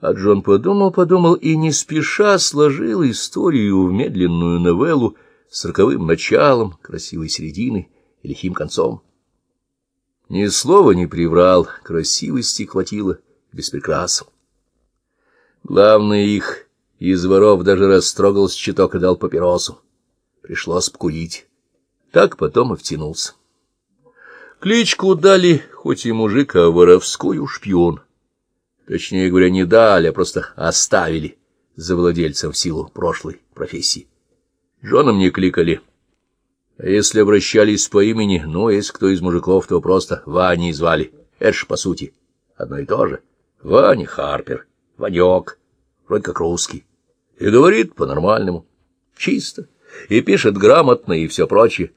А Джон подумал-подумал и не спеша сложил историю в медленную новеллу с роковым началом, красивой серединой и лихим концом. Ни слова не приврал, красивости хватило без прикрас. Главный их из воров даже растрогал чуток и дал папиросу. Пришлось покурить. Так потом и втянулся. Кличку дали, хоть и мужик, а воровскую шпион. Точнее говоря, не дали, а просто оставили за владельцем в силу прошлой профессии. Женам не кликали. А если обращались по имени, ну, если кто из мужиков, то просто Ваней звали. Это ж, по сути, одно и то же. Ваня Харпер, Ванек, вроде как русский. И говорит по-нормальному, чисто, и пишет грамотно, и все прочее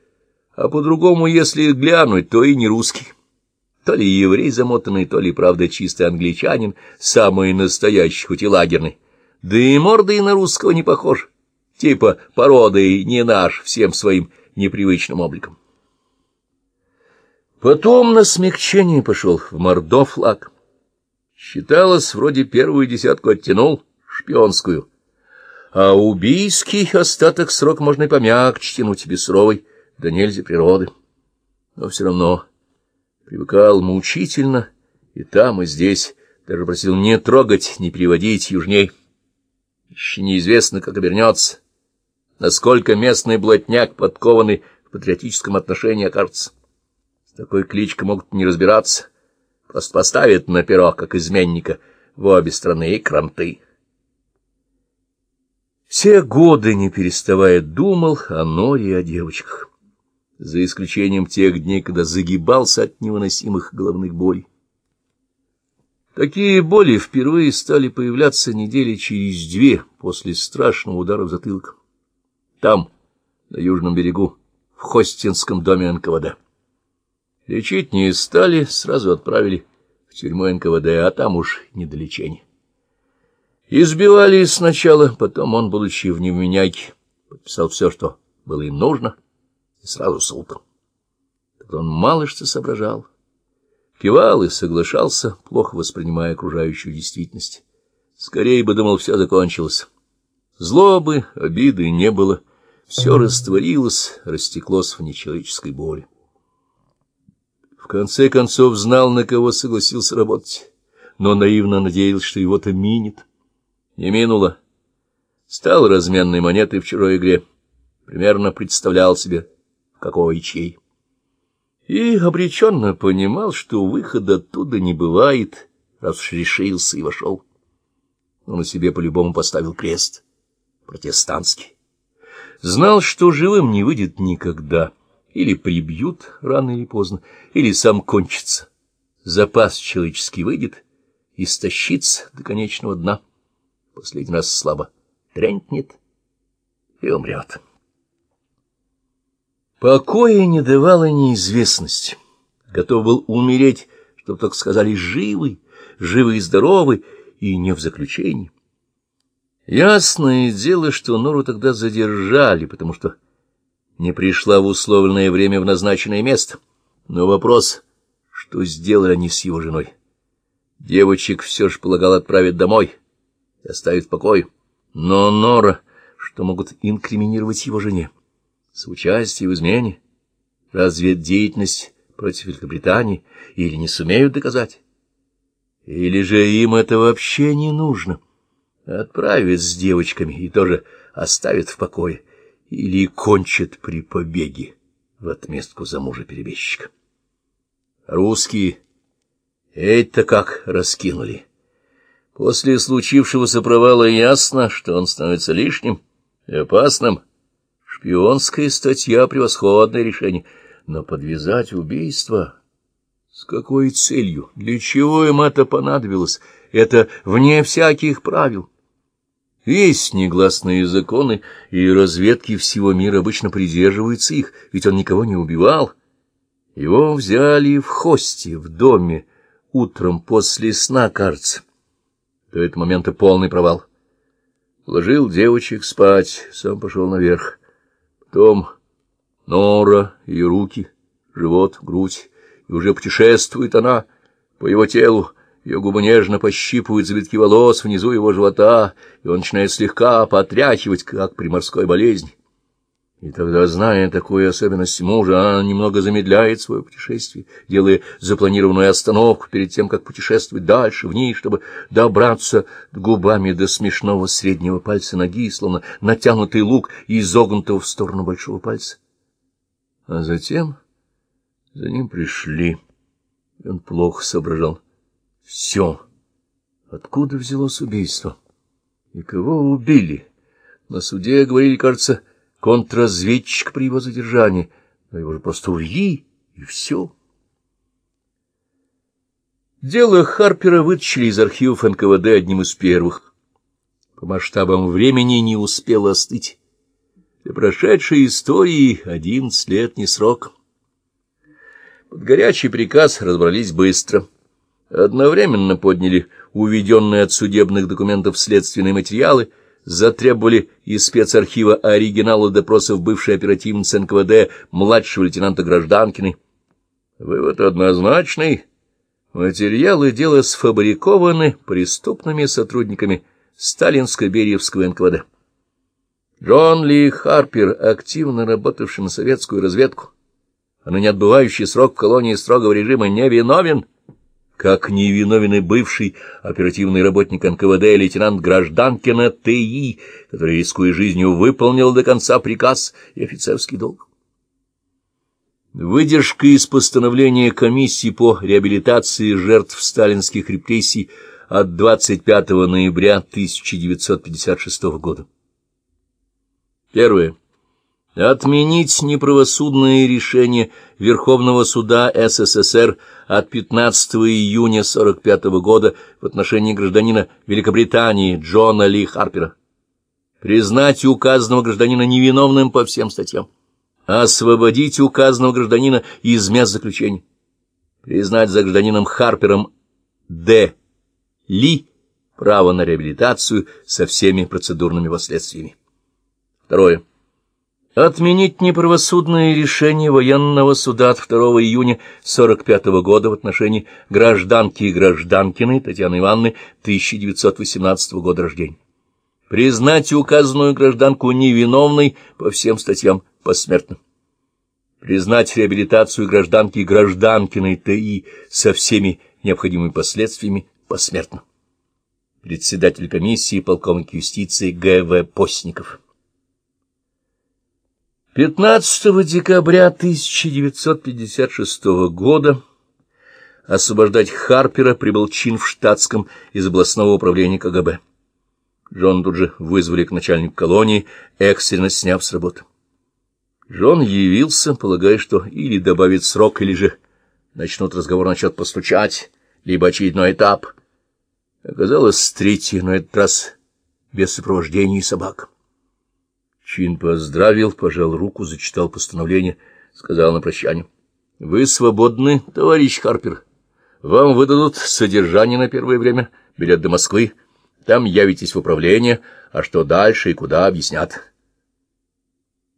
а по-другому, если глянуть, то и не русский. То ли еврей замотанный, то ли, правда, чистый англичанин, самый настоящий, хоть и лагерный. Да и морда и на русского не похож, типа породой не наш, всем своим непривычным обликом. Потом на смягчение пошел в мордов флаг. Считалось, вроде первую десятку оттянул, шпионскую, а убийский остаток срок можно и помягче тянуть бесровой, да нельзя природы. Но все равно привыкал мучительно и там, и здесь, даже просил не трогать, не приводить южней. Еще неизвестно, как обернется, насколько местный блатняк подкованный в патриотическом отношении окажется. С такой кличкой могут не разбираться, просто поставят на перо, как изменника, в обе страны и кранты. Все годы, не переставая, думал о Норе и о девочках за исключением тех дней, когда загибался от невыносимых головных болей. Такие боли впервые стали появляться недели через две после страшного удара в затылок. Там, на южном берегу, в Хостинском доме НКВД. Лечить не стали, сразу отправили в тюрьму НКВД, а там уж не до лечения. Избивали сначала, потом он, будучи в невменяйке, подписал все, что было им нужно — сразу султан. Тогда он мало что соображал. Кивал и соглашался, плохо воспринимая окружающую действительность. Скорее бы, думал, все закончилось. Злобы, обиды не было. Все растворилось, растеклось в нечеловеческой боли. В конце концов знал, на кого согласился работать, но наивно надеялся, что его-то минит. Не минуло. Стал разменной монетой в чужой игре. Примерно представлял себе, какого и чей. И обреченно понимал, что выхода оттуда не бывает, раз уж решился и вошел. Он на себе по-любому поставил крест, протестантский. Знал, что живым не выйдет никогда, или прибьют рано или поздно, или сам кончится. Запас человеческий выйдет, истощится до конечного дна. Последний раз слабо тренькнет и умрет. Покоя не давала неизвестность. Готов был умереть, чтобы так сказали, живый, живый и здоровый, и не в заключении. Ясное дело, что Нору тогда задержали, потому что не пришла в условленное время в назначенное место. Но вопрос, что сделали они с его женой? Девочек все же полагал отправить домой и оставить в покое. Но Нора, что могут инкриминировать его жене? Соучастие в измене, разведдеятельность против Великобритании или не сумеют доказать? Или же им это вообще не нужно? Отправят с девочками и тоже оставят в покое, или кончат при побеге в отместку за мужа-перебежчика. Русские это как раскинули. После случившегося провала ясно, что он становится лишним и опасным, Шпионская статья — превосходное решение. Но подвязать убийство... С какой целью? Для чего им это понадобилось? Это вне всяких правил. Есть негласные законы, и разведки всего мира обычно придерживаются их, ведь он никого не убивал. Его взяли в хосте, в доме, утром после сна, кажется. До этого момента полный провал. Ложил девочек спать, сам пошел наверх. Потом нора, ее руки, живот, грудь, и уже путешествует она по его телу, Ее губы нежно пощипывают завитки волос внизу его живота, и он начинает слегка потряхивать, как при морской болезни. И тогда, зная такую особенность мужа, она немного замедляет свое путешествие, делая запланированную остановку перед тем, как путешествовать дальше, вниз, чтобы добраться губами до смешного среднего пальца ноги, словно натянутый лук, изогнутого в сторону большого пальца. А затем за ним пришли, и он плохо соображал. Все. Откуда взялось убийство? И кого убили? На суде говорили, кажется, контрразведчик при его задержании, но его же просто увели, и все. Дело Харпера вытащили из архивов НКВД одним из первых. По масштабам времени не успело остыть. Для прошедшей истории одиннадцать лет не срок. Под горячий приказ разобрались быстро. Одновременно подняли уведенные от судебных документов следственные материалы — затребовали из спецархива оригиналы допросов бывшей оперативницы НКВД младшего лейтенанта Гражданкиной. Вывод однозначный. Материалы дела сфабрикованы преступными сотрудниками Сталинско-Бериевского НКВД. Джон Ли Харпер, активно работавший на советскую разведку, а ныне отбывающий срок в колонии строгого режима, не виновен как невиновен и бывший оперативный работник НКВД лейтенант Гражданкина Т.И., который, рискуя жизнью, выполнил до конца приказ и офицерский долг. Выдержка из постановления комиссии по реабилитации жертв сталинских репрессий от 25 ноября 1956 года. Первое. Отменить неправосудное решение Верховного суда СССР от 15 июня 1945 года в отношении гражданина Великобритании Джона Ли Харпера. Признать указанного гражданина невиновным по всем статьям. Освободить указанного гражданина из мест заключения. Признать за гражданином Харпером Д. Ли право на реабилитацию со всеми процедурными последствиями. Второе. Отменить неправосудное решение военного суда от 2 июня 45 года в отношении гражданки и гражданкиной Татьяны Ивановны 1918 года рождения. Признать указанную гражданку невиновной по всем статьям посмертно. Признать реабилитацию гражданки и гражданкиной ТИ со всеми необходимыми последствиями посмертно. Председатель комиссии полковник юстиции Г.В. Постников 15 декабря 1956 года освобождать Харпера прибыл чин в штатском из областного управления КГБ. Джон тут же вызвали к начальнику колонии, экстренно сняв с работы. Джон явился, полагая, что или добавит срок, или же начнут разговор насчет постучать, либо очередной этап. Оказалось, третий, но этот раз без сопровождения собак. Чин поздравил, пожал руку, зачитал постановление, сказал на прощание. — Вы свободны, товарищ Харпер. Вам выдадут содержание на первое время, билет до Москвы. Там явитесь в управление, а что дальше и куда объяснят.